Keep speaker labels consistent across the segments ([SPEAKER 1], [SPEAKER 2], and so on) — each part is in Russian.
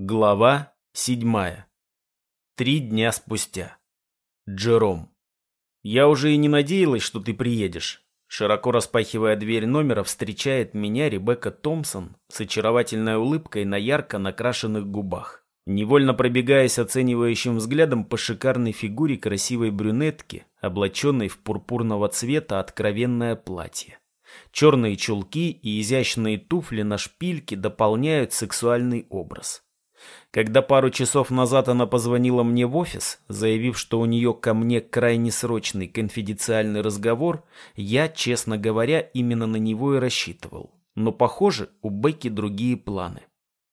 [SPEAKER 1] Глава седьмая. Три дня спустя. Джером. Я уже и не надеялась, что ты приедешь. Широко распахивая дверь номера, встречает меня Ребекка Томпсон с очаровательной улыбкой на ярко накрашенных губах. Невольно пробегаясь оценивающим взглядом по шикарной фигуре красивой брюнетки, облаченной в пурпурного цвета откровенное платье. Черные чулки и изящные туфли на шпильке дополняют сексуальный образ. Когда пару часов назад она позвонила мне в офис, заявив, что у нее ко мне крайне срочный конфиденциальный разговор, я, честно говоря, именно на него и рассчитывал. Но, похоже, у Бекки другие планы.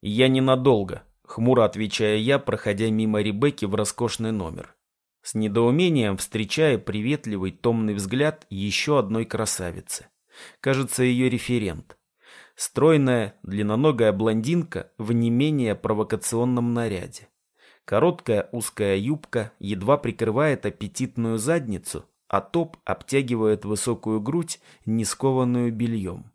[SPEAKER 1] «Я ненадолго», — хмуро отвечая я, проходя мимо Ребекки в роскошный номер. С недоумением встречая приветливый томный взгляд еще одной красавицы. Кажется, ее референт. Стройная, длинноногая блондинка в не менее провокационном наряде. Короткая узкая юбка едва прикрывает аппетитную задницу, а топ обтягивает высокую грудь, не скованную бельем.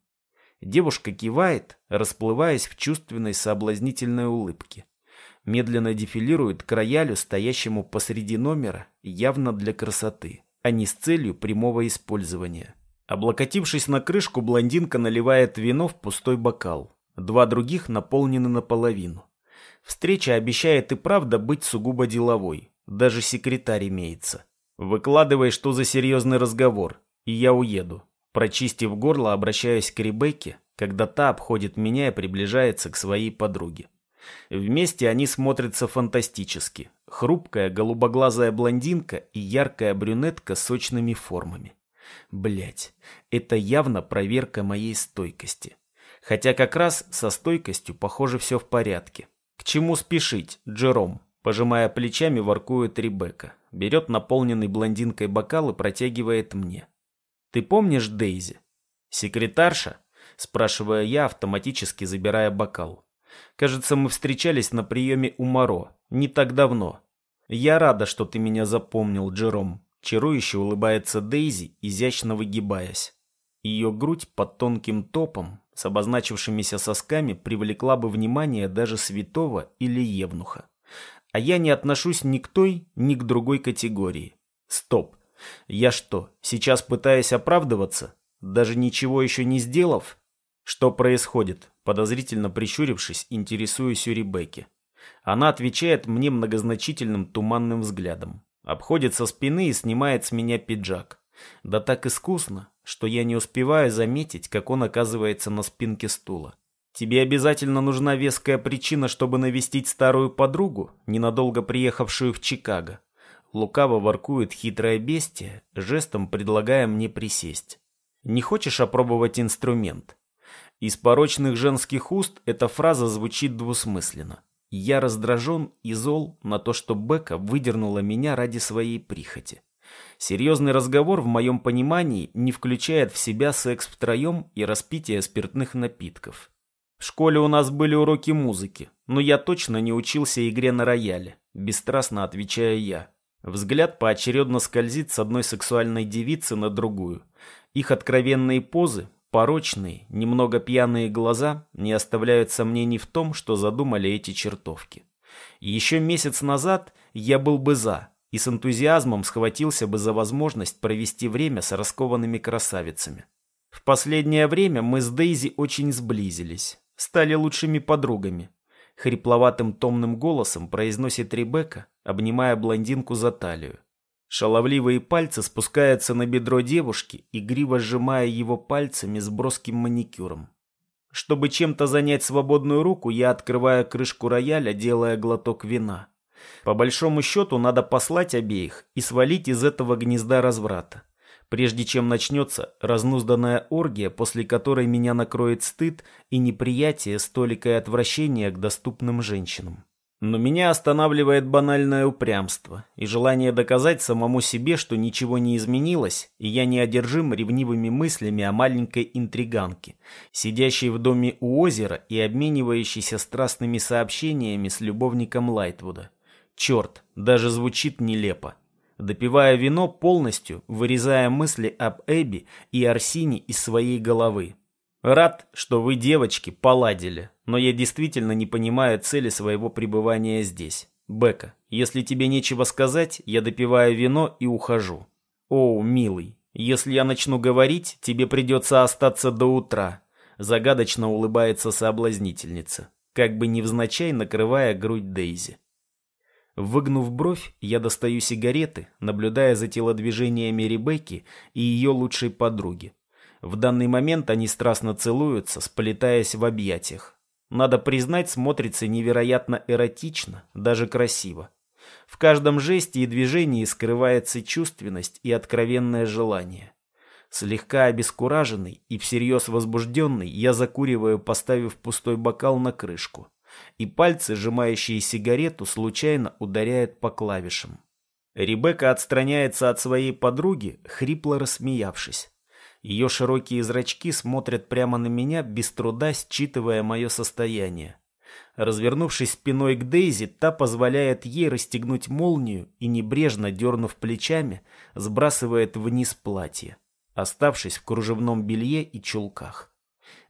[SPEAKER 1] Девушка кивает, расплываясь в чувственной соблазнительной улыбке. Медленно дефилирует к роялю, стоящему посреди номера, явно для красоты, а не с целью прямого использования. Облокотившись на крышку, блондинка наливает вино в пустой бокал. Два других наполнены наполовину. Встреча обещает и правда быть сугубо деловой. Даже секретарь имеется. Выкладывай, что за серьезный разговор, и я уеду. Прочистив горло, обращаюсь к Ребекке, когда та обходит меня и приближается к своей подруге. Вместе они смотрятся фантастически. Хрупкая голубоглазая блондинка и яркая брюнетка с сочными формами. Блять, это явно проверка моей стойкости. Хотя как раз со стойкостью, похоже, все в порядке. К чему спешить, Джером? Пожимая плечами, воркует Ребекка. Берет наполненный блондинкой бокал и протягивает мне. Ты помнишь Дейзи? Секретарша? Спрашиваю я, автоматически забирая бокал. Кажется, мы встречались на приеме у Моро. Не так давно. Я рада, что ты меня запомнил, Джером. Чарующе улыбается Дейзи, изящно выгибаясь. Ее грудь под тонким топом с обозначившимися сосками привлекла бы внимание даже святого или евнуха. А я не отношусь ни к той, ни к другой категории. Стоп. Я что, сейчас пытаюсь оправдываться? Даже ничего еще не сделав? Что происходит? Подозрительно прищурившись, интересуюсь у Ребекки. Она отвечает мне многозначительным туманным взглядом. Обходит со спины и снимает с меня пиджак. Да так искусно, что я не успеваю заметить, как он оказывается на спинке стула. Тебе обязательно нужна веская причина, чтобы навестить старую подругу, ненадолго приехавшую в Чикаго. Лукаво воркует хитрое бестие, жестом предлагая мне присесть. Не хочешь опробовать инструмент? Из порочных женских уст эта фраза звучит двусмысленно. Я раздражен и зол на то, что Бека выдернула меня ради своей прихоти. Серьезный разговор в моем понимании не включает в себя секс втроем и распитие спиртных напитков. В школе у нас были уроки музыки, но я точно не учился игре на рояле, бесстрастно отвечаю я. Взгляд поочередно скользит с одной сексуальной девицы на другую. Их откровенные позы, Порочные, немного пьяные глаза не оставляют сомнений в том, что задумали эти чертовки. Еще месяц назад я был бы за и с энтузиазмом схватился бы за возможность провести время с раскованными красавицами. В последнее время мы с Дейзи очень сблизились, стали лучшими подругами. Хрипловатым томным голосом произносит Ребекка, обнимая блондинку за талию. Шаловливые пальцы спускаются на бедро девушки, игриво сжимая его пальцами с броским маникюром. Чтобы чем-то занять свободную руку, я открываю крышку рояля, делая глоток вина. По большому счету, надо послать обеих и свалить из этого гнезда разврата. Прежде чем начнется разнузданная оргия, после которой меня накроет стыд и неприятие столика и отвращения к доступным женщинам. Но меня останавливает банальное упрямство и желание доказать самому себе, что ничего не изменилось, и я не одержим ревнивыми мыслями о маленькой интриганке, сидящей в доме у озера и обменивающейся страстными сообщениями с любовником Лайтвуда. Черт, даже звучит нелепо. Допивая вино полностью, вырезая мысли об Эбби и Арсине из своей головы. Рад, что вы, девочки, поладили, но я действительно не понимаю цели своего пребывания здесь. Бека, если тебе нечего сказать, я допиваю вино и ухожу. О, милый, если я начну говорить, тебе придется остаться до утра. Загадочно улыбается соблазнительница, как бы невзначай накрывая грудь Дейзи. Выгнув бровь, я достаю сигареты, наблюдая за телодвижениями Ребекки и ее лучшей подруги. В данный момент они страстно целуются, сплетаясь в объятиях. Надо признать, смотрится невероятно эротично, даже красиво. В каждом жесте и движении скрывается чувственность и откровенное желание. Слегка обескураженный и всерьез возбужденный, я закуриваю, поставив пустой бокал на крышку и пальцы, сжимающие сигарету, случайно ударяют по клавишам. Ребекка отстраняется от своей подруги, хрипло рассмеявшись. Ее широкие зрачки смотрят прямо на меня, без труда считывая мое состояние. Развернувшись спиной к Дейзи, та позволяет ей расстегнуть молнию и, небрежно дернув плечами, сбрасывает вниз платье, оставшись в кружевном белье и чулках.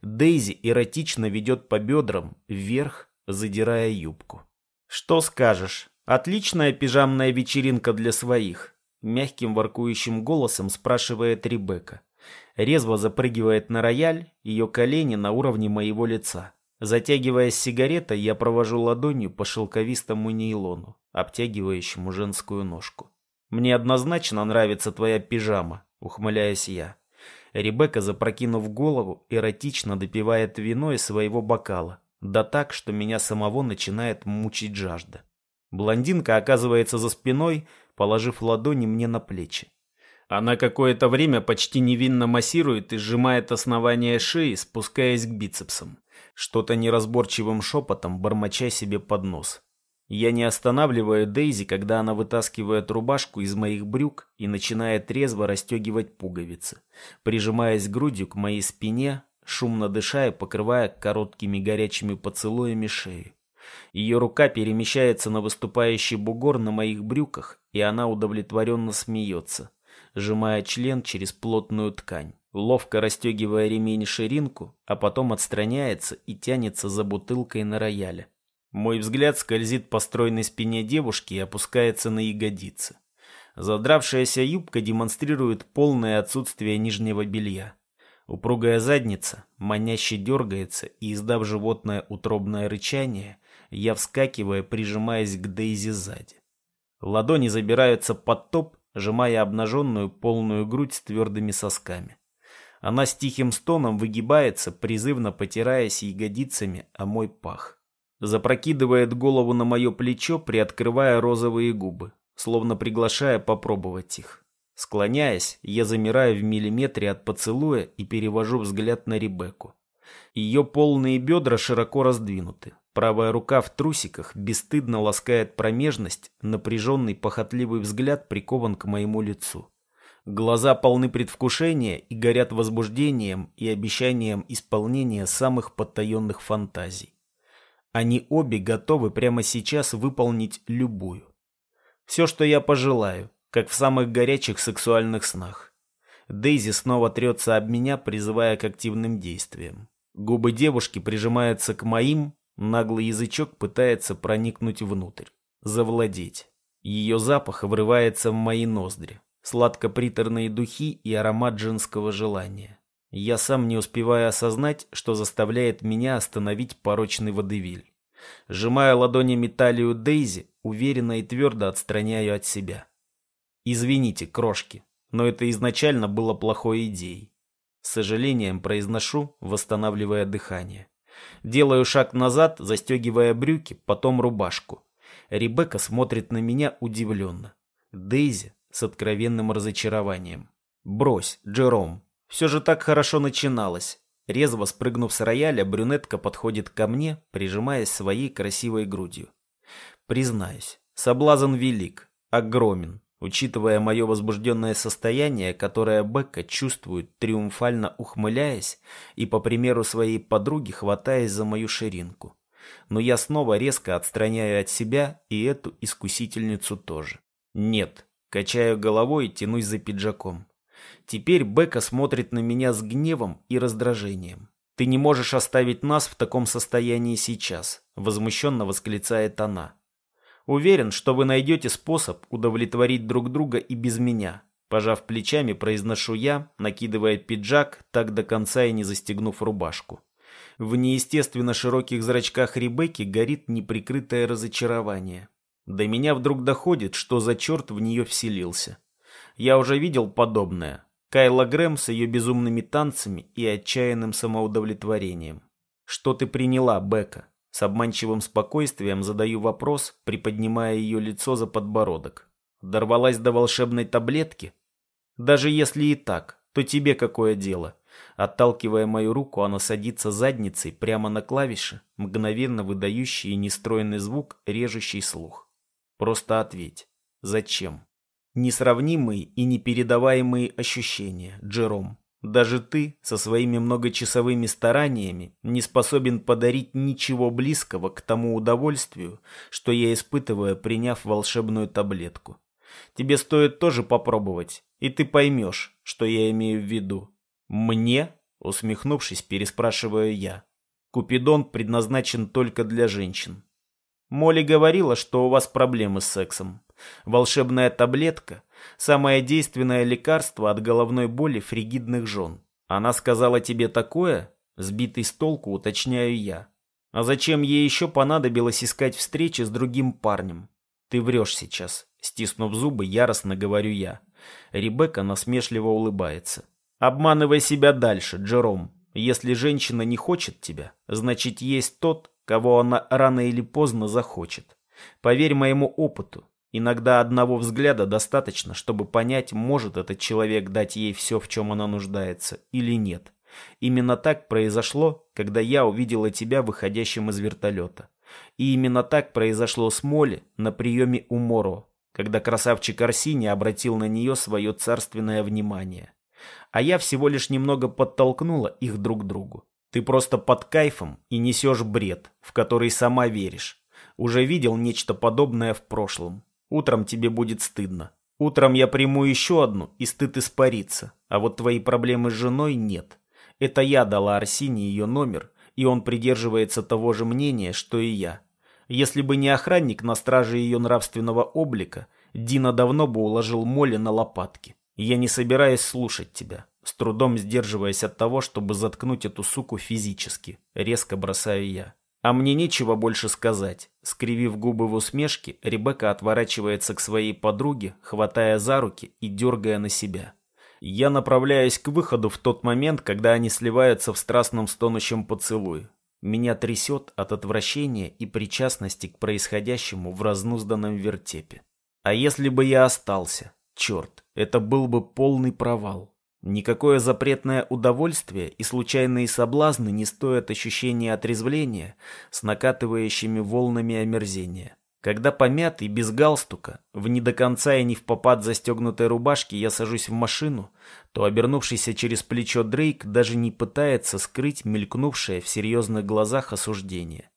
[SPEAKER 1] Дейзи эротично ведет по бедрам вверх задирая юбку. «Что скажешь? Отличная пижамная вечеринка для своих», мягким воркующим голосом спрашивает Ребекка. Резво запрыгивает на рояль, ее колени на уровне моего лица. Затягиваясь сигаретой, я провожу ладонью по шелковистому нейлону, обтягивающему женскую ножку. «Мне однозначно нравится твоя пижама», — ухмыляюсь я. Ребекка, запрокинув голову, эротично допивает вино из своего бокала, да так, что меня самого начинает мучить жажда. Блондинка оказывается за спиной, положив ладони мне на плечи. Она какое-то время почти невинно массирует и сжимает основание шеи, спускаясь к бицепсам. Что-то неразборчивым шепотом, бормоча себе под нос. Я не останавливаю Дейзи, когда она вытаскивает рубашку из моих брюк и начинает резво расстегивать пуговицы, прижимаясь грудью к моей спине, шумно дыша и покрывая короткими горячими поцелуями шею. Ее рука перемещается на выступающий бугор на моих брюках, и она удовлетворенно смеется, сжимая член через плотную ткань, ловко расстегивая ремень ширинку, а потом отстраняется и тянется за бутылкой на рояле. Мой взгляд скользит по стройной спине девушки и опускается на ягодицы. Задравшаяся юбка демонстрирует полное отсутствие нижнего белья. Упругая задница маняще дергается, и, издав животное утробное рычание, я вскакиваю, прижимаясь к Дейзи сзади. Ладони забираются под топ, сжимая обнаженную полную грудь с твердыми сосками. Она с тихим стоном выгибается, призывно потираясь ягодицами о мой пах. Запрокидывает голову на мое плечо, приоткрывая розовые губы, словно приглашая попробовать их. Склоняясь, я замираю в миллиметре от поцелуя и перевожу взгляд на Ребекку. Ее полные бедра широко раздвинуты. Правая рука в трусиках бесстыдно ласкает промежность, напряженный похотливый взгляд прикован к моему лицу. Глаза полны предвкушения и горят возбуждением и обещанием исполнения самых потаенных фантазий. Они обе готовы прямо сейчас выполнить любую. Все, что я пожелаю, как в самых горячих сексуальных снах. Дейзи снова трется об меня, призывая к активным действиям. Губы девушки прижимаются к моим, наглый язычок пытается проникнуть внутрь, завладеть. Ее запах врывается в мои ноздри, сладко-приторные духи и аромат женского желания. Я сам не успеваю осознать, что заставляет меня остановить порочный водевиль. Сжимая ладонями талию Дейзи, уверенно и твердо отстраняю от себя. Извините, крошки, но это изначально было плохой идеей. С сожалением произношу, восстанавливая дыхание. Делаю шаг назад, застегивая брюки, потом рубашку. Ребекка смотрит на меня удивленно. Дейзи с откровенным разочарованием. «Брось, Джером, все же так хорошо начиналось». Резво спрыгнув с рояля, брюнетка подходит ко мне, прижимаясь своей красивой грудью. Признаюсь, соблазн велик, огромен, Учитывая мое возбужденное состояние, которое Бекка чувствует, триумфально ухмыляясь и, по примеру своей подруги, хватаясь за мою ширинку. Но я снова резко отстраняю от себя и эту искусительницу тоже. Нет, качаю головой и тянусь за пиджаком. Теперь Бекка смотрит на меня с гневом и раздражением. Ты не можешь оставить нас в таком состоянии сейчас, возмущенно восклицает она. Уверен, что вы найдете способ удовлетворить друг друга и без меня. Пожав плечами, произношу я, накидывая пиджак, так до конца и не застегнув рубашку. В неестественно широких зрачках Ребекки горит неприкрытое разочарование. До меня вдруг доходит, что за черт в нее вселился. Я уже видел подобное. Кайла Грэм с ее безумными танцами и отчаянным самоудовлетворением. Что ты приняла, Бека? С обманчивым спокойствием задаю вопрос, приподнимая ее лицо за подбородок. Дорвалась до волшебной таблетки? Даже если и так, то тебе какое дело? Отталкивая мою руку, она садится задницей прямо на клавиши, мгновенно выдающий нестройный звук, режущий слух. Просто ответь. Зачем? Несравнимые и непередаваемые ощущения, Джером. Даже ты со своими многочасовыми стараниями не способен подарить ничего близкого к тому удовольствию, что я испытываю, приняв волшебную таблетку. Тебе стоит тоже попробовать, и ты поймешь, что я имею в виду. Мне? Усмехнувшись, переспрашиваю я. Купидон предназначен только для женщин. Молли говорила, что у вас проблемы с сексом. Волшебная таблетка – самое действенное лекарство от головной боли фригидных жен. Она сказала тебе такое? Сбитый с толку, уточняю я. А зачем ей еще понадобилось искать встречи с другим парнем? Ты врешь сейчас. Стиснув зубы, яростно говорю я. Ребекка насмешливо улыбается. Обманывай себя дальше, Джером. Если женщина не хочет тебя, значит есть тот, кого она рано или поздно захочет. Поверь моему опыту, Иногда одного взгляда достаточно, чтобы понять, может этот человек дать ей все, в чем она нуждается, или нет. Именно так произошло, когда я увидела тебя выходящим из вертолета. И именно так произошло с Молли на приеме у Моро, когда красавчик Арсини обратил на нее свое царственное внимание. А я всего лишь немного подтолкнула их друг к другу. Ты просто под кайфом и несешь бред, в который сама веришь. Уже видел нечто подобное в прошлом. Утром тебе будет стыдно. Утром я приму еще одну, и стыд испарится. А вот твои проблемы с женой нет. Это я дала Арсине ее номер, и он придерживается того же мнения, что и я. Если бы не охранник на страже ее нравственного облика, Дина давно бы уложил Молли на лопатки. Я не собираюсь слушать тебя, с трудом сдерживаясь от того, чтобы заткнуть эту суку физически. Резко бросаю я. А мне нечего больше сказать. Скривив губы в усмешке, Ребекка отворачивается к своей подруге, хватая за руки и дергая на себя. Я направляюсь к выходу в тот момент, когда они сливаются в страстном стонущем поцелуе. Меня трясет от отвращения и причастности к происходящему в разнузданном вертепе. А если бы я остался? Черт, это был бы полный провал. Никакое запретное удовольствие и случайные соблазны не стоят ощущения отрезвления с накатывающими волнами омерзения. Когда помятый, без галстука, в не до конца и не в попад застегнутой рубашке я сажусь в машину, то обернувшийся через плечо Дрейк даже не пытается скрыть мелькнувшее в серьезных глазах осуждение.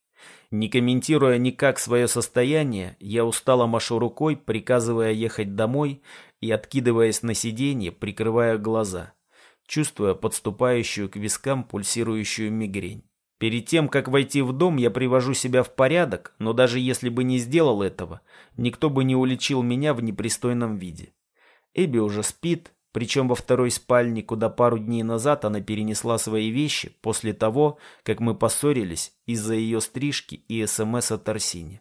[SPEAKER 1] Не комментируя никак свое состояние, я устало машу рукой, приказывая ехать домой и откидываясь на сиденье, прикрывая глаза, чувствуя подступающую к вискам пульсирующую мигрень. Перед тем, как войти в дом, я привожу себя в порядок, но даже если бы не сделал этого, никто бы не уличил меня в непристойном виде. Эбби уже спит, причем во второй спальне, куда пару дней назад она перенесла свои вещи после того, как мы поссорились из-за ее стрижки и СМС от Арсини.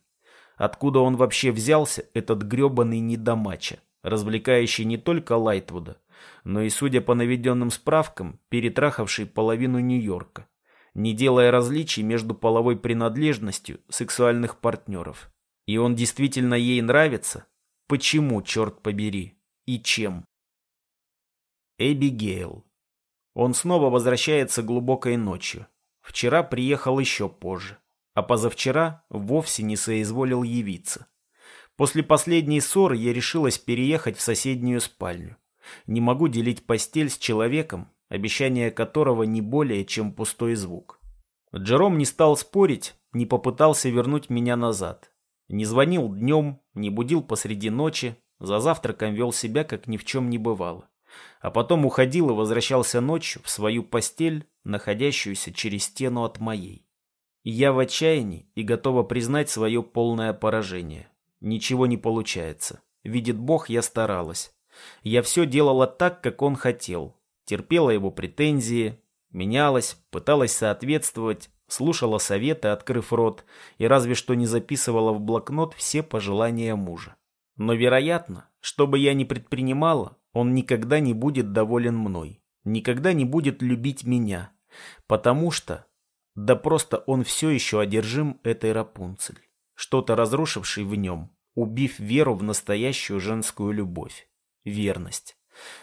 [SPEAKER 1] Откуда он вообще взялся, этот гребаный недомача? Развлекающий не только Лайтвуда, но и, судя по наведенным справкам, перетрахавший половину Нью-Йорка, не делая различий между половой принадлежностью сексуальных партнеров. И он действительно ей нравится? Почему, черт побери? И чем? Эбигейл. Он снова возвращается глубокой ночью. Вчера приехал еще позже, а позавчера вовсе не соизволил явиться. После последней ссоры я решилась переехать в соседнюю спальню. Не могу делить постель с человеком, обещание которого не более, чем пустой звук. Джером не стал спорить, не попытался вернуть меня назад. Не звонил днем, не будил посреди ночи, за завтраком вел себя, как ни в чем не бывало. А потом уходил и возвращался ночью в свою постель находящуюся через стену от моей. Я в отчаянии и готова признать свое полное поражение. Ничего не получается. Видит Бог, я старалась. Я все делала так, как он хотел. Терпела его претензии, менялась, пыталась соответствовать, слушала советы, открыв рот, и разве что не записывала в блокнот все пожелания мужа. Но, вероятно, что бы я ни предпринимала, он никогда не будет доволен мной, никогда не будет любить меня, потому что да просто он все еще одержим этой Рапунцель, что-то разрушивший в нем, убив веру в настоящую женскую любовь, верность.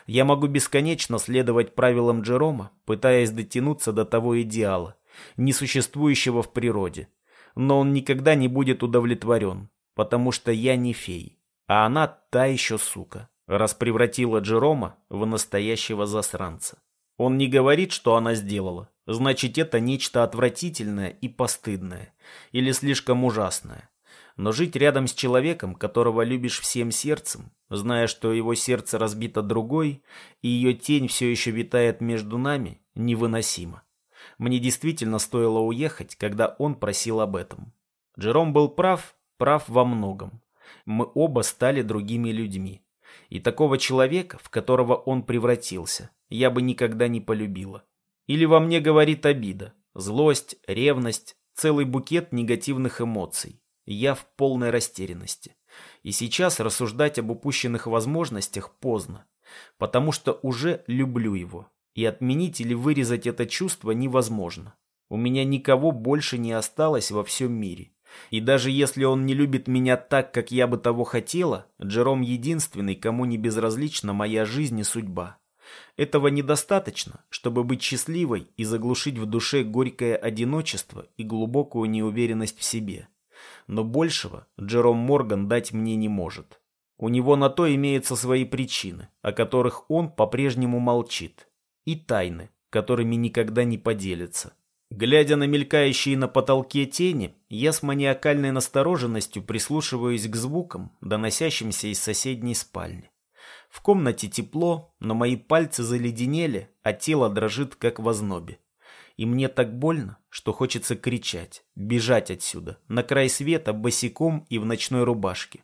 [SPEAKER 1] Я могу бесконечно следовать правилам Джерома, пытаясь дотянуться до того идеала, несуществующего в природе. Но он никогда не будет удовлетворен, потому что я не фей, а она та еще сука, раз превратила Джерома в настоящего засранца. Он не говорит, что она сделала, значит это нечто отвратительное и постыдное, или слишком ужасное. Но жить рядом с человеком, которого любишь всем сердцем, зная, что его сердце разбито другой, и ее тень все еще витает между нами, невыносимо. Мне действительно стоило уехать, когда он просил об этом. Джером был прав, прав во многом. Мы оба стали другими людьми. И такого человека, в которого он превратился, я бы никогда не полюбила. Или во мне говорит обида, злость, ревность, целый букет негативных эмоций. Я в полной растерянности. И сейчас рассуждать об упущенных возможностях поздно, потому что уже люблю его. И отменить или вырезать это чувство невозможно. У меня никого больше не осталось во всем мире. И даже если он не любит меня так, как я бы того хотела, Джером единственный, кому не безразлична моя жизнь и судьба. Этого недостаточно, чтобы быть счастливой и заглушить в душе горькое одиночество и глубокую неуверенность в себе. Но большего Джером Морган дать мне не может. У него на то имеются свои причины, о которых он по-прежнему молчит. И тайны, которыми никогда не поделится. Глядя на мелькающие на потолке тени, я с маниакальной настороженностью прислушиваюсь к звукам, доносящимся из соседней спальни. В комнате тепло, но мои пальцы заледенели, а тело дрожит, как в ознобе. И мне так больно, что хочется кричать, бежать отсюда, на край света, босиком и в ночной рубашке.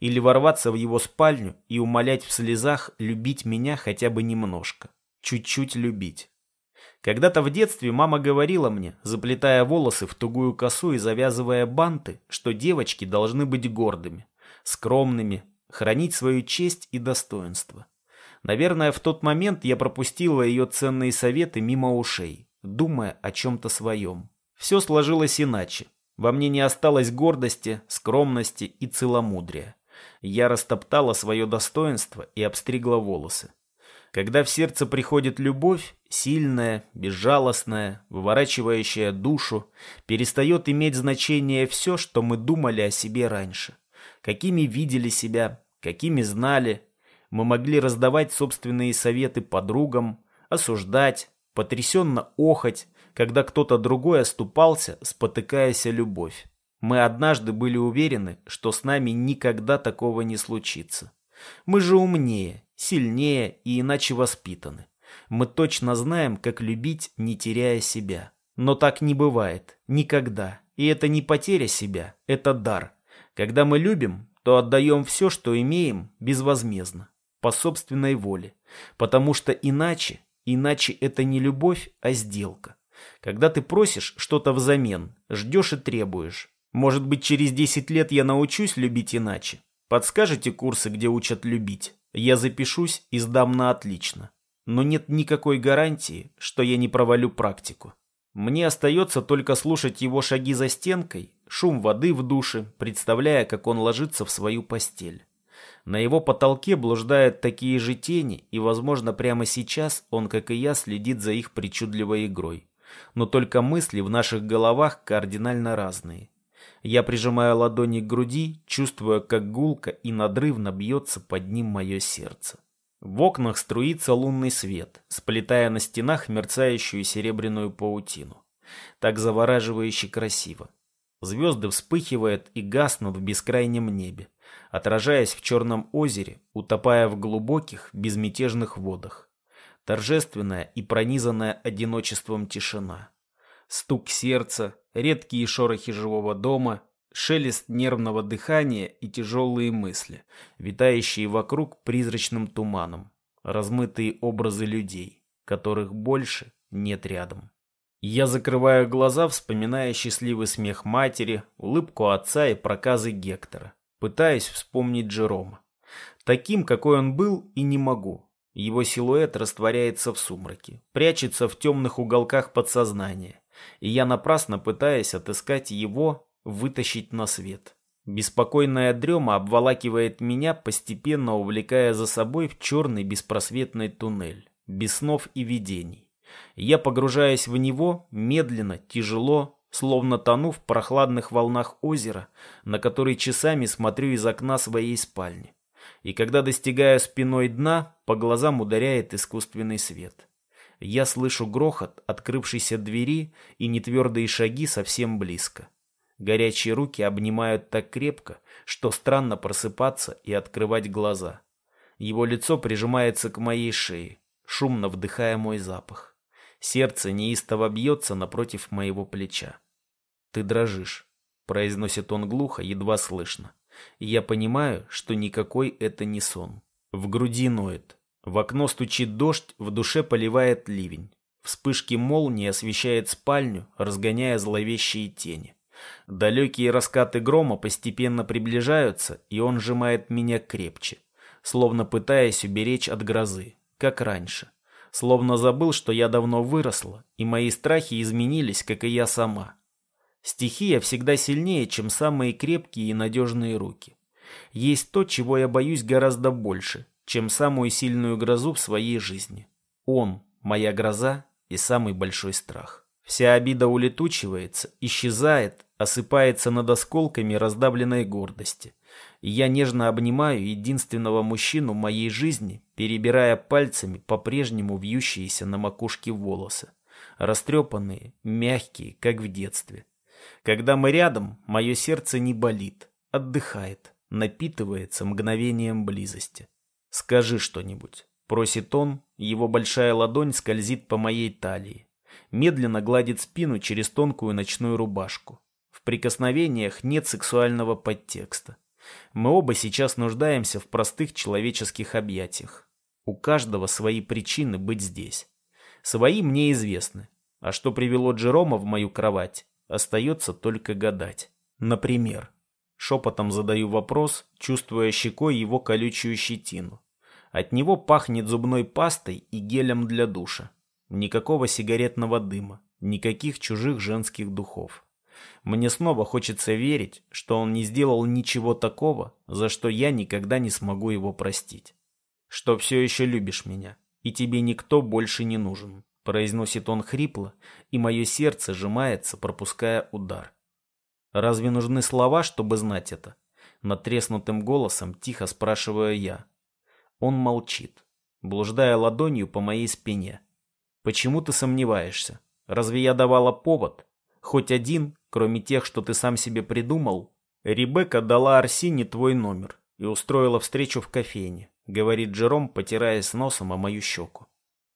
[SPEAKER 1] Или ворваться в его спальню и умолять в слезах любить меня хотя бы немножко. Чуть-чуть любить. Когда-то в детстве мама говорила мне, заплетая волосы в тугую косу и завязывая банты, что девочки должны быть гордыми, скромными, хранить свою честь и достоинство. Наверное, в тот момент я пропустила ее ценные советы мимо ушей, думая о чем-то своем. Все сложилось иначе. Во мне не осталось гордости, скромности и целомудрия. Я растоптала свое достоинство и обстригла волосы. Когда в сердце приходит любовь, сильная, безжалостная, выворачивающая душу, перестает иметь значение все, что мы думали о себе раньше. Какими видели себя, какими знали. Мы могли раздавать собственные советы подругам, осуждать, потрясенно охоть, когда кто-то другой оступался, спотыкаясь о любовь. Мы однажды были уверены, что с нами никогда такого не случится. Мы же умнее, сильнее и иначе воспитаны. Мы точно знаем, как любить, не теряя себя. Но так не бывает. Никогда. И это не потеря себя, это дар. Когда мы любим, то отдаем все, что имеем, безвозмездно, по собственной воле. Потому что иначе, иначе это не любовь, а сделка. Когда ты просишь что-то взамен, ждешь и требуешь. Может быть, через 10 лет я научусь любить иначе. Подскажете курсы, где учат любить? Я запишусь и сдам на отлично. Но нет никакой гарантии, что я не провалю практику. Мне остается только слушать его шаги за стенкой, шум воды в душе, представляя, как он ложится в свою постель. На его потолке блуждают такие же тени, и, возможно, прямо сейчас он, как и я, следит за их причудливой игрой. Но только мысли в наших головах кардинально разные. Я прижимаю ладони к груди, чувствуя, как гулко и надрывно бьется под ним мое сердце. В окнах струится лунный свет, сплетая на стенах мерцающую серебряную паутину. Так завораживающе красиво. Звезды вспыхивают и гаснут в бескрайнем небе, отражаясь в черном озере, утопая в глубоких, безмятежных водах. торжественная и пронизанная одиночеством тишина. Стук сердца, редкие шорохи живого дома, шелест нервного дыхания и тяжелые мысли, витающие вокруг призрачным туманом, размытые образы людей, которых больше нет рядом. Я закрываю глаза, вспоминая счастливый смех матери, улыбку отца и проказы Гектора. Пытаюсь вспомнить Джерома. Таким, какой он был, и не могу. Его силуэт растворяется в сумраке, прячется в темных уголках подсознания. И я напрасно пытаюсь отыскать его, вытащить на свет. Беспокойная дрема обволакивает меня, постепенно увлекая за собой в черный беспросветный туннель, без снов и видений. Я погружаюсь в него медленно, тяжело, словно тону в прохладных волнах озера, на который часами смотрю из окна своей спальни. И когда достигаю спиной дна, по глазам ударяет искусственный свет. Я слышу грохот открывшейся двери и нетвердые шаги совсем близко. Горячие руки обнимают так крепко, что странно просыпаться и открывать глаза. Его лицо прижимается к моей шее, шумно вдыхая мой запах. Сердце неистово бьется напротив моего плеча. «Ты дрожишь», — произносит он глухо, едва слышно. И я понимаю, что никакой это не сон. В груди ноет. В окно стучит дождь, в душе поливает ливень. Вспышки молнии освещают спальню, разгоняя зловещие тени. Далекие раскаты грома постепенно приближаются, и он сжимает меня крепче, словно пытаясь уберечь от грозы, как раньше. Словно забыл, что я давно выросла, и мои страхи изменились, как и я сама. Стихия всегда сильнее, чем самые крепкие и надежные руки. Есть то, чего я боюсь гораздо больше, чем самую сильную грозу в своей жизни. Он, моя гроза и самый большой страх. Вся обида улетучивается, исчезает, осыпается над осколками раздавленной гордости. Я нежно обнимаю единственного мужчину моей жизни, перебирая пальцами по-прежнему вьющиеся на макушке волосы. Растрепанные, мягкие, как в детстве. Когда мы рядом, мое сердце не болит, отдыхает, напитывается мгновением близости. «Скажи что-нибудь», — просит он, его большая ладонь скользит по моей талии. Медленно гладит спину через тонкую ночную рубашку. В прикосновениях нет сексуального подтекста. Мы оба сейчас нуждаемся в простых человеческих объятиях. У каждого свои причины быть здесь. Свои мне известны. А что привело Джерома в мою кровать, остается только гадать. Например, шепотом задаю вопрос, чувствуя щекой его колючую щетину. От него пахнет зубной пастой и гелем для душа. Никакого сигаретного дыма, никаких чужих женских духов. Мне снова хочется верить, что он не сделал ничего такого, за что я никогда не смогу его простить. Что все еще любишь меня, и тебе никто больше не нужен, произносит он хрипло, и мое сердце сжимается, пропуская удар. Разве нужны слова, чтобы знать это? Натреснутым голосом тихо спрашиваю я. Он молчит, блуждая ладонью по моей спине. Почему ты сомневаешься? Разве я давала повод? Хоть один, кроме тех, что ты сам себе придумал? Ребекка дала Арсине твой номер и устроила встречу в кофейне, говорит Джером, потираясь носом о мою щеку.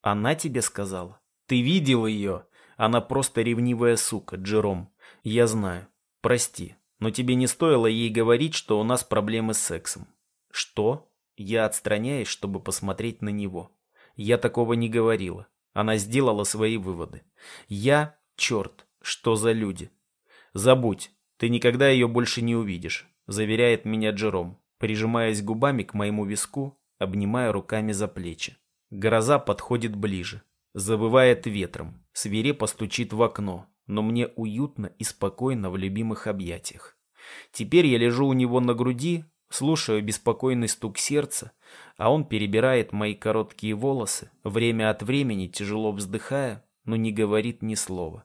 [SPEAKER 1] Она тебе сказала? Ты видел ее? Она просто ревнивая сука, Джером. Я знаю. Прости, но тебе не стоило ей говорить, что у нас проблемы с сексом. Что? Я отстраняюсь, чтобы посмотреть на него. Я такого не говорила. Она сделала свои выводы. Я, черт, что за люди? Забудь, ты никогда ее больше не увидишь, заверяет меня Джером, прижимаясь губами к моему виску, обнимая руками за плечи. Гроза подходит ближе, завывает ветром, свирепо стучит в окно, но мне уютно и спокойно в любимых объятиях. Теперь я лежу у него на груди, слушаю беспокойный стук сердца, а он перебирает мои короткие волосы, время от времени тяжело вздыхая, но не говорит ни слова.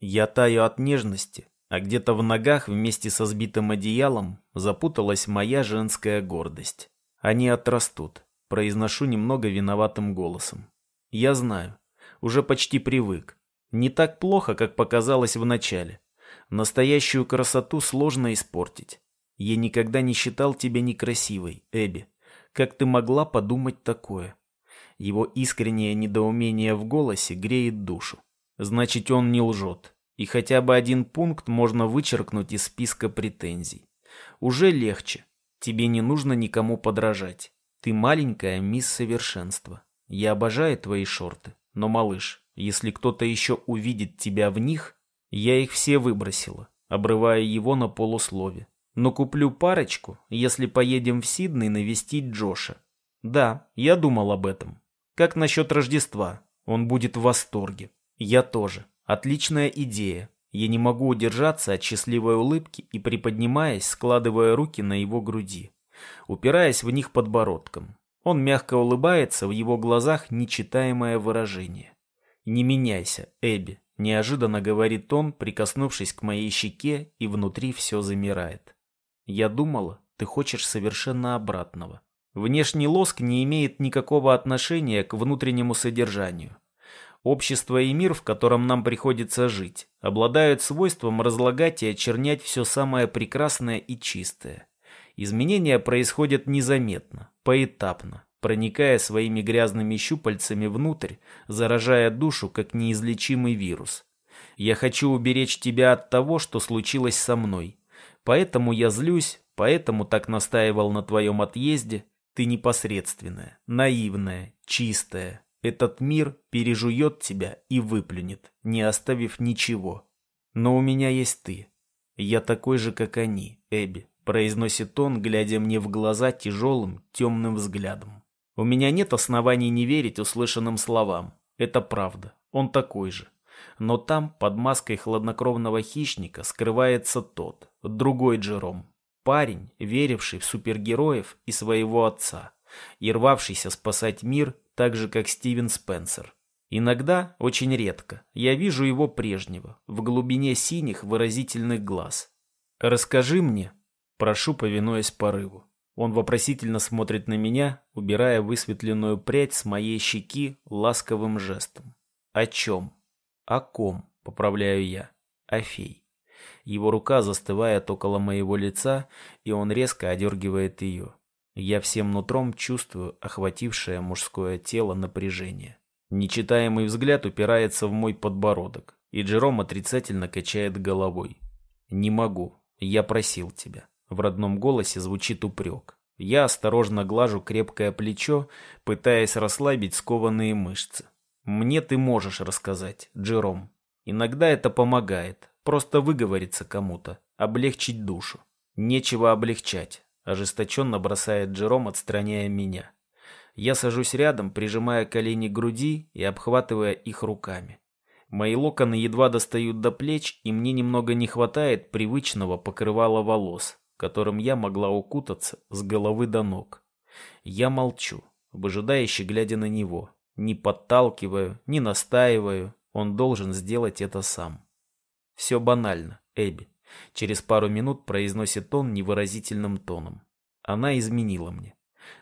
[SPEAKER 1] Я таю от нежности, а где-то в ногах вместе со сбитым одеялом запуталась моя женская гордость. Они отрастут, произношу немного виноватым голосом. Я знаю, уже почти привык. Не так плохо, как показалось в начале. Настоящую красоту сложно испортить. Я никогда не считал тебя некрасивой, Эбби. Как ты могла подумать такое? Его искреннее недоумение в голосе греет душу. Значит, он не лжет. И хотя бы один пункт можно вычеркнуть из списка претензий. Уже легче. Тебе не нужно никому подражать. Ты маленькая мисс совершенства. Я обожаю твои шорты. Но, малыш, если кто-то еще увидит тебя в них, я их все выбросила, обрывая его на полуслове. Но куплю парочку, если поедем в Сидней навестить Джоша. Да, я думал об этом. Как насчет Рождества? Он будет в восторге. Я тоже. Отличная идея. Я не могу удержаться от счастливой улыбки и, приподнимаясь, складывая руки на его груди, упираясь в них подбородком. Он мягко улыбается, в его глазах нечитаемое выражение. «Не меняйся, Эбби», — неожиданно говорит он, прикоснувшись к моей щеке, и внутри все замирает. «Я думала, ты хочешь совершенно обратного. Внешний лоск не имеет никакого отношения к внутреннему содержанию. Общество и мир, в котором нам приходится жить, обладают свойством разлагать и очернять все самое прекрасное и чистое. Изменения происходят незаметно, поэтапно, проникая своими грязными щупальцами внутрь, заражая душу, как неизлечимый вирус. Я хочу уберечь тебя от того, что случилось со мной. Поэтому я злюсь, поэтому так настаивал на твоем отъезде, ты непосредственная, наивная, чистая. Этот мир пережует тебя и выплюнет, не оставив ничего. Но у меня есть ты. Я такой же, как они, Эбби, произносит он, глядя мне в глаза тяжелым, темным взглядом. У меня нет оснований не верить услышанным словам. Это правда. Он такой же. Но там, под маской хладнокровного хищника, скрывается тот, другой Джером, Парень, веривший в супергероев и своего отца, и рвавшийся спасать мир так же, как Стивен Спенсер. Иногда, очень редко, я вижу его прежнего, в глубине синих выразительных глаз. «Расскажи мне», прошу, повинуясь порыву. Он вопросительно смотрит на меня, убирая высветленную прядь с моей щеки ласковым жестом. «О чем?» «О ком?» — поправляю я. «О фей». Его рука застывает около моего лица, и он резко одергивает ее. Я всем нутром чувствую охватившее мужское тело напряжение. Нечитаемый взгляд упирается в мой подбородок, и Джером отрицательно качает головой. «Не могу. Я просил тебя». В родном голосе звучит упрек. Я осторожно глажу крепкое плечо, пытаясь расслабить скованные мышцы. «Мне ты можешь рассказать, Джером. Иногда это помогает, Просто выговориться кому-то, облегчить душу. Нечего облегчать, ожесточенно бросает Джером, отстраняя меня. Я сажусь рядом, прижимая колени к груди и обхватывая их руками. Мои локоны едва достают до плеч, и мне немного не хватает привычного покрывала волос, которым я могла укутаться с головы до ног. Я молчу, выжидающе глядя на него. Не подталкиваю, не настаиваю, он должен сделать это сам. Все банально, Эбби. Через пару минут произносит он невыразительным тоном. Она изменила мне.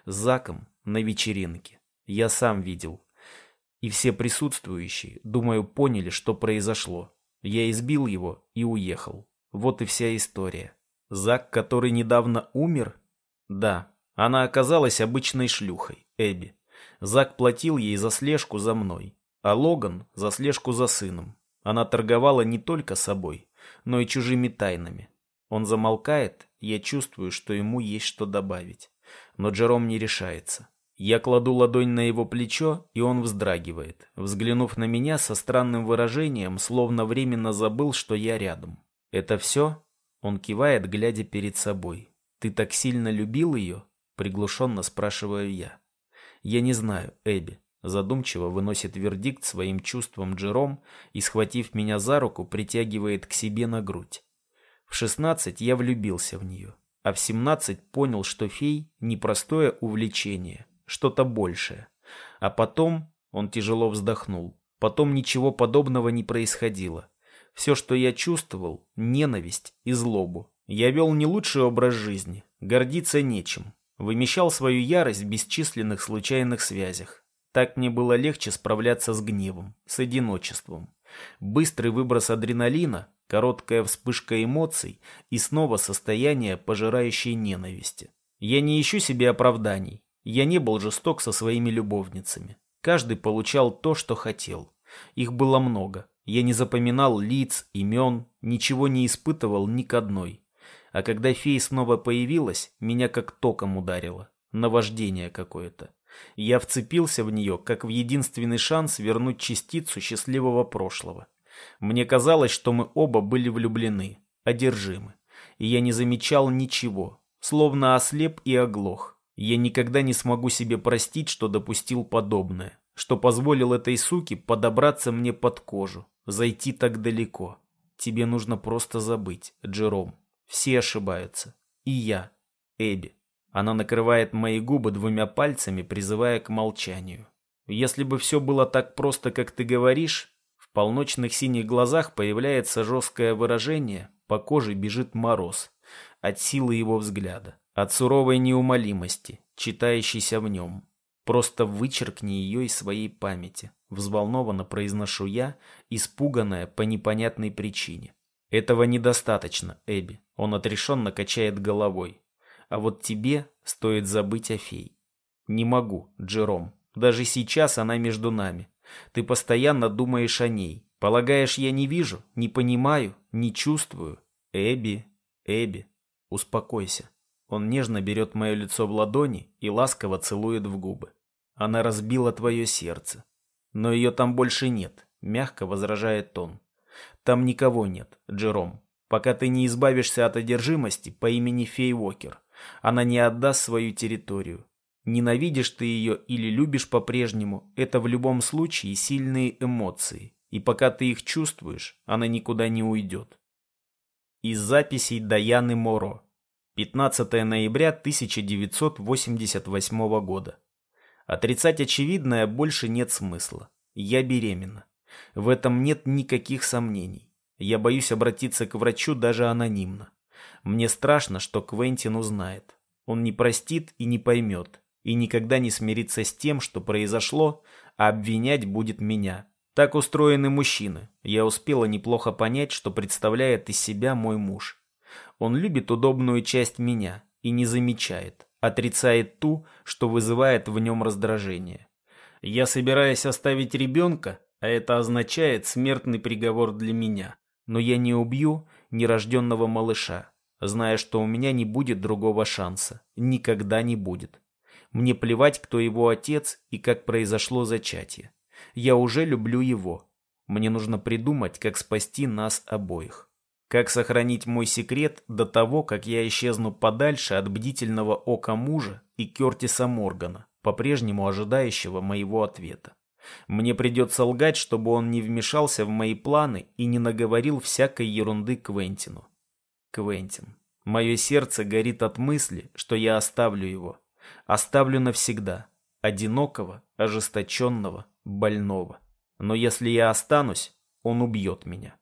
[SPEAKER 1] С Заком на вечеринке. Я сам видел. И все присутствующие, думаю, поняли, что произошло. Я избил его и уехал. Вот и вся история. Зак, который недавно умер? Да, она оказалась обычной шлюхой, Эбби. Зак платил ей за слежку за мной, а Логан за слежку за сыном. Она торговала не только собой, но и чужими тайнами. Он замолкает, я чувствую, что ему есть что добавить. Но Джером не решается. Я кладу ладонь на его плечо, и он вздрагивает, взглянув на меня со странным выражением, словно временно забыл, что я рядом. «Это все?» Он кивает, глядя перед собой. «Ты так сильно любил ее?» Приглушенно спрашиваю я. «Я не знаю, Эбби. Задумчиво выносит вердикт своим чувством Джером и, схватив меня за руку, притягивает к себе на грудь. В шестнадцать я влюбился в нее, а в семнадцать понял, что фей – непростое увлечение, что-то большее. А потом он тяжело вздохнул. Потом ничего подобного не происходило. Все, что я чувствовал – ненависть и злобу. Я вел не лучший образ жизни, гордиться нечем. Вымещал свою ярость в бесчисленных случайных связях. Так мне было легче справляться с гневом, с одиночеством. Быстрый выброс адреналина, короткая вспышка эмоций и снова состояние пожирающей ненависти. Я не ищу себе оправданий. Я не был жесток со своими любовницами. Каждый получал то, что хотел. Их было много. Я не запоминал лиц, имен, ничего не испытывал ни к одной. А когда фея снова появилась, меня как током ударило. Наваждение какое-то. Я вцепился в нее, как в единственный шанс вернуть частицу счастливого прошлого. Мне казалось, что мы оба были влюблены, одержимы. И я не замечал ничего, словно ослеп и оглох. Я никогда не смогу себе простить, что допустил подобное, что позволил этой суке подобраться мне под кожу, зайти так далеко. Тебе нужно просто забыть, Джером. Все ошибаются. И я, Эбби. Она накрывает мои губы двумя пальцами, призывая к молчанию. Если бы все было так просто, как ты говоришь, в полночных синих глазах появляется жесткое выражение, по коже бежит мороз. От силы его взгляда, от суровой неумолимости, читающейся в нем. Просто вычеркни ее из своей памяти. Взволнованно произношу я, испуганная по непонятной причине. Этого недостаточно, Эбби. Он отрешенно качает головой. А вот тебе стоит забыть о фей. Не могу, Джером. Даже сейчас она между нами. Ты постоянно думаешь о ней. Полагаешь, я не вижу, не понимаю, не чувствую? Эбби, Эбби, успокойся. Он нежно берет мое лицо в ладони и ласково целует в губы. Она разбила твое сердце. Но ее там больше нет, мягко возражает он. Там никого нет, Джером. Пока ты не избавишься от одержимости по имени Фей Уокер, она не отдаст свою территорию. Ненавидишь ты ее или любишь по-прежнему, это в любом случае сильные эмоции. И пока ты их чувствуешь, она никуда не уйдет. Из записей Даяны Моро. 15 ноября 1988 года. Отрицать очевидное больше нет смысла. Я беременна. В этом нет никаких сомнений. Я боюсь обратиться к врачу даже анонимно. Мне страшно, что Квентин узнает. Он не простит и не поймет, и никогда не смирится с тем, что произошло, а обвинять будет меня. Так устроены мужчины. Я успела неплохо понять, что представляет из себя мой муж. Он любит удобную часть меня и не замечает, отрицает ту, что вызывает в нем раздражение. Я собираюсь оставить ребенка, а это означает смертный приговор для меня. Но я не убью нерожденного малыша, зная, что у меня не будет другого шанса. Никогда не будет. Мне плевать, кто его отец и как произошло зачатие. Я уже люблю его. Мне нужно придумать, как спасти нас обоих. Как сохранить мой секрет до того, как я исчезну подальше от бдительного ока мужа и Кертиса Моргана, по-прежнему ожидающего моего ответа. Мне придется лгать, чтобы он не вмешался в мои планы и не наговорил всякой ерунды Квентину. Квентин. Мое сердце горит от мысли, что я оставлю его. Оставлю навсегда. Одинокого, ожесточенного, больного. Но если я останусь, он убьет меня.